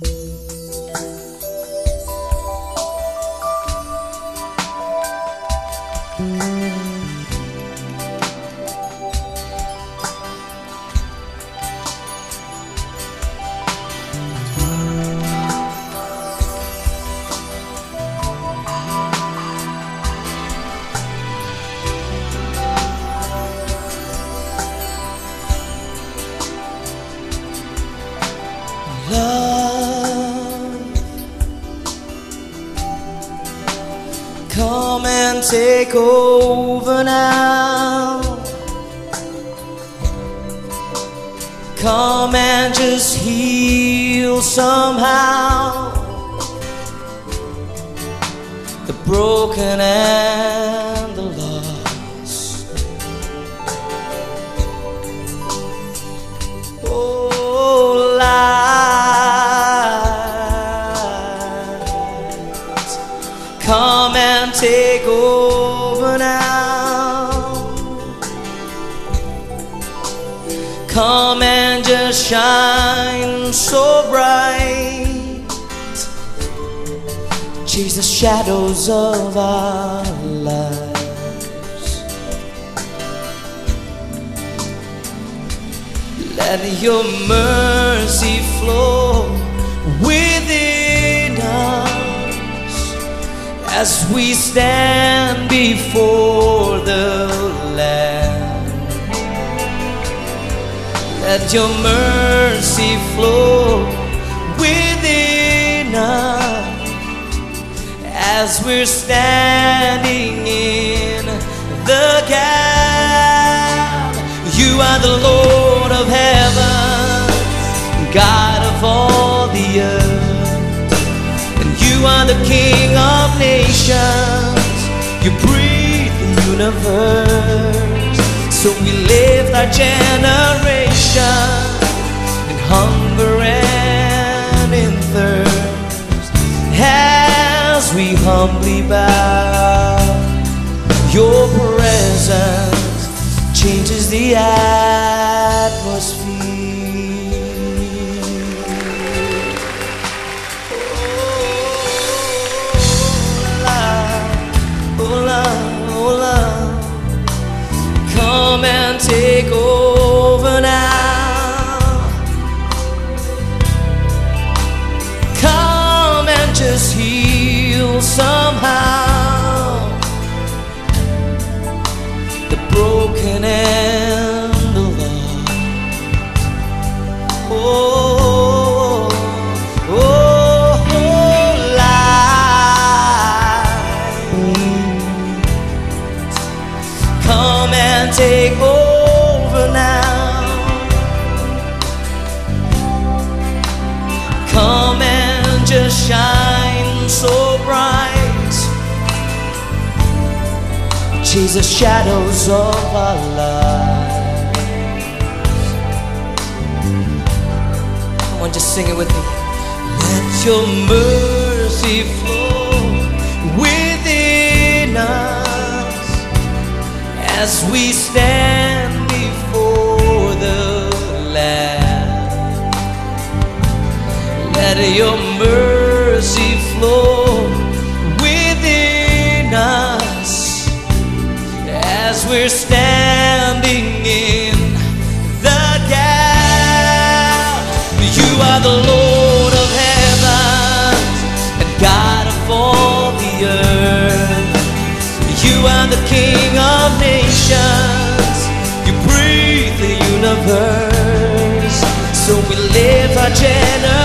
Love, come and take over now. Come and just heal somehow the broken and take over now. Come and just shine so bright. The shadows of our lives. Let your mercy flow as we stand before the Lamb. Let your mercy flow within us as we're standing in the gap. You are the Lord of heaven, God of all the earth, and you are the King of. You breathe the universe, so we live our generation in hunger and in thirst as we humbly bow. Your presence changes the atmosphere. Jesus, shadows of our lives. Come on, just sing it with me. Let your mercy flow within us as we stand before the Lamb. Let your mercy flow we're standing in the gap. You are the Lord of heaven and God of all the earth. You are the King of nations. You breathe the universe. So we live our generation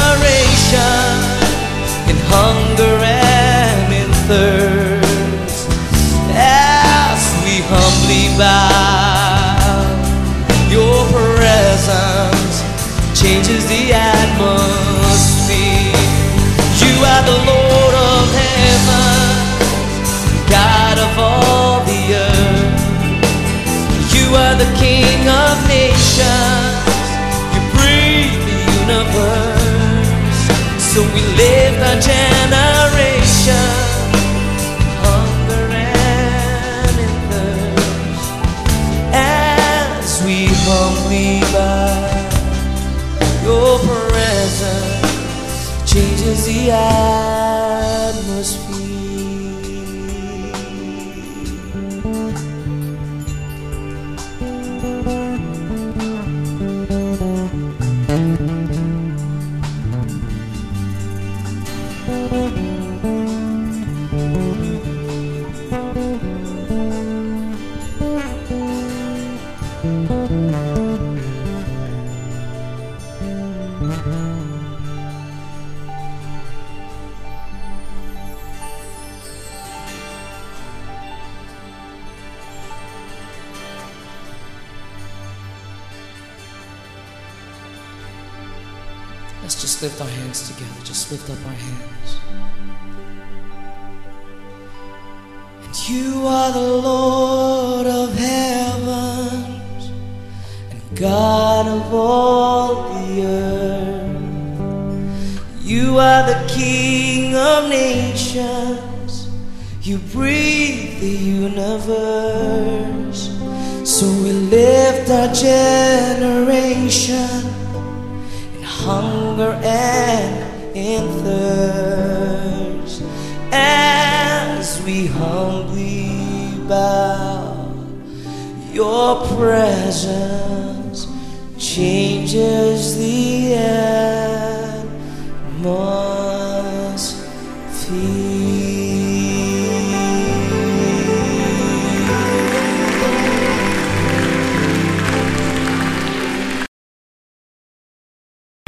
bow, your presence changes the atmosphere. You are the Lord of heaven, God of all the earth. You are the King of nations. You breathe the universe. So we live our generation. Humbly bow, your Let's just lift our hands together. Just lift up our hands. And you are the Lord of heavens and God of all the earth. You are the King of nations. You breathe the universe. So we lift our generation hunger and in thirst. As we humbly bow your presence changes the atmosphere